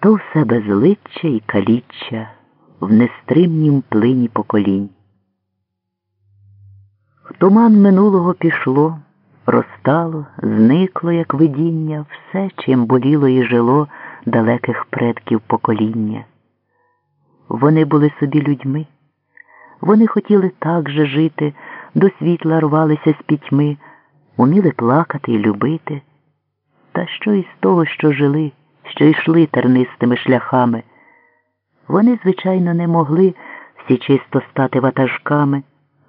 то все безличчя і каліччя в нестримнім плині поколінь. В туман минулого пішло, розтало, зникло, як видіння, все, чим боліло і жило далеких предків покоління. Вони були собі людьми, вони хотіли так же жити, до світла рвалися з пітьми, уміли плакати і любити. Та що із того, що жили, що йшли тернистими шляхами? Вони, звичайно, не могли всі чисто стати ватажками,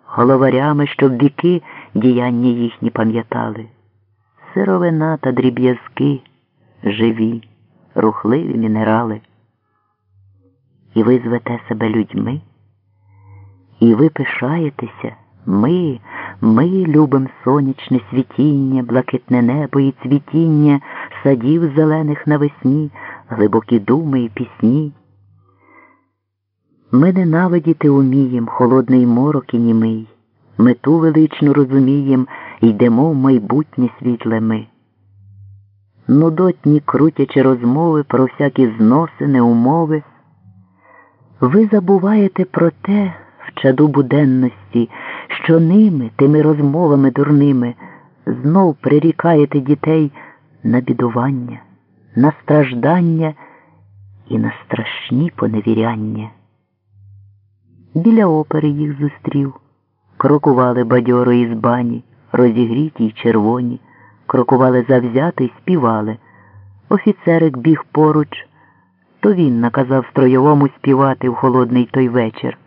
головарями, щоб віки діяння їхні пам'ятали. Сировина та дріб'язки живі, рухливі мінерали. І ви звете себе людьми, і ви пишаєтеся, ми, ми любим сонячне світіння, блакитне небо і цвітіння садів зелених навесні, глибокі думи і пісні. Ми ненавидіти умієм холодний морок і німий, мету величну розумієм, йдемо в майбутнє світле ми. Нудотні крутячи розмови про всякі зносини, умови. Ви забуваєте про те в чаду буденності, що ними, тими розмовами дурними, знов прирікаєте дітей на бідування, на страждання і на страшні поневіряння. Біля опери їх зустрів, крокували бадьоро із бані, розігріті й червоні, крокували завзято й співали. Офіцерик біг поруч, то він наказав строєвому співати в холодний той вечір.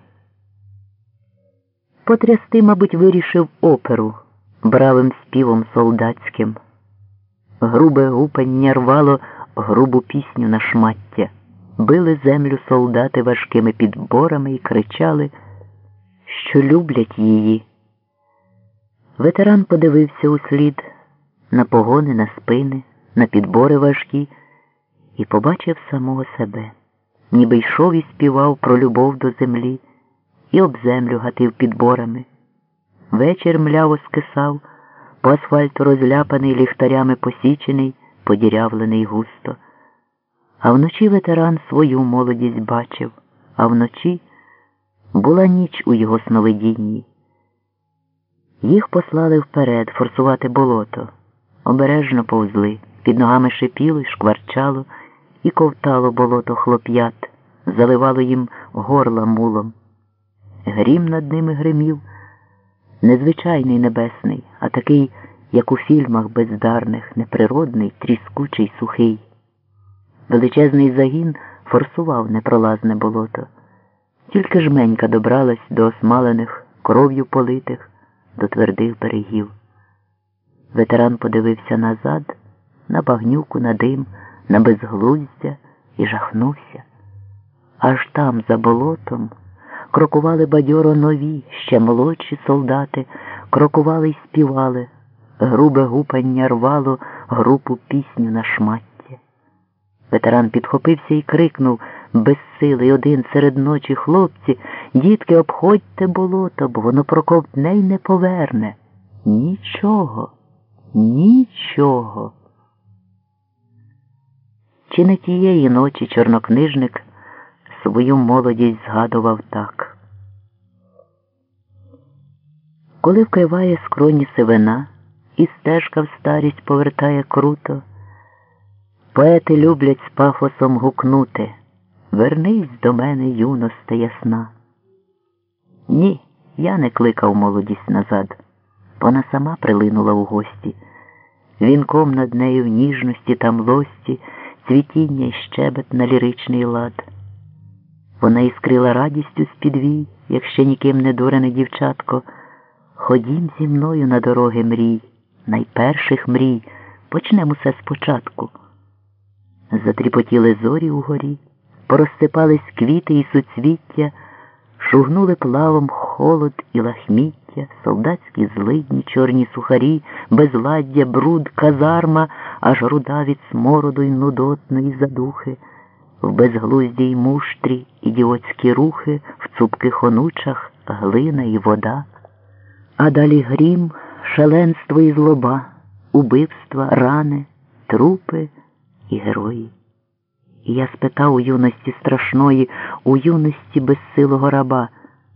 Потрясти, мабуть, вирішив оперу бравим співом солдатським. Грубе гупання рвало грубу пісню на шмаття, били землю солдати важкими підборами і кричали, що люблять її. Ветеран подивився у слід на погони, на спини, на підбори важкі і побачив самого себе, ніби йшов і співав про любов до землі і об землю гатив підборами. Вечір мляво скисав, по асфальту розляпаний ліхтарями посічений, подірявлений густо. А вночі ветеран свою молодість бачив, а вночі була ніч у його сновидінні. Їх послали вперед форсувати болото, обережно повзли, під ногами шипіло й шкварчало і ковтало болото хлоп'ят, заливало їм горла мулом. Грім над ними гримів, незвичайний небесний, а такий, як у фільмах бездарних, неприродний, тріскучий, сухий. Величезний загін форсував непролазне болото. Тільки жменька добралась до осмалених, кров'ю политих, до твердих берегів. Ветеран подивився назад, на багнюку, на дим, на безглуздя і жахнувся. Аж там, за болотом, крокували бадьоро нові, ще молодші солдати, крокували й співали, грубе гупання рвало групу пісню на шмаття. Ветеран підхопився і крикнув безсилий один серед ночі хлопці, дітки, обходьте болото, бо воно проковтне й не поверне. Нічого, нічого. Чи не тієї ночі чорнокнижник свою молодість згадував так. Коли вкриває скроні сивина і стежка в старість повертає круто, поети люблять з пафосом гукнути Вернись до мене, юносте ясна. Ні, я не кликав молодість назад. Вона сама прилинула у гості. Вінком над нею в ніжності та млості цвітіння й щебет на ліричний лад. Вона іскрила радістю з підвій, як ще ніким не дурене дівчатко. Ходім зі мною на дороги мрій, найперших мрій, почнемо все спочатку. Затріпотіли зорі угорі, порозсипались квіти і суцвіття, шугнули плавом холод і лахміття, солдатські злидні, чорні сухарі, безладдя, бруд, казарма, аж руда від смороду й нудотної задухи в безглуздій муштрі ідіотські рухи, в цупких онучах глина і вода, а далі грім, шаленство і злоба, убивства, рани, трупи і герої. І я спитав у юності страшної, у юності безсилого раба.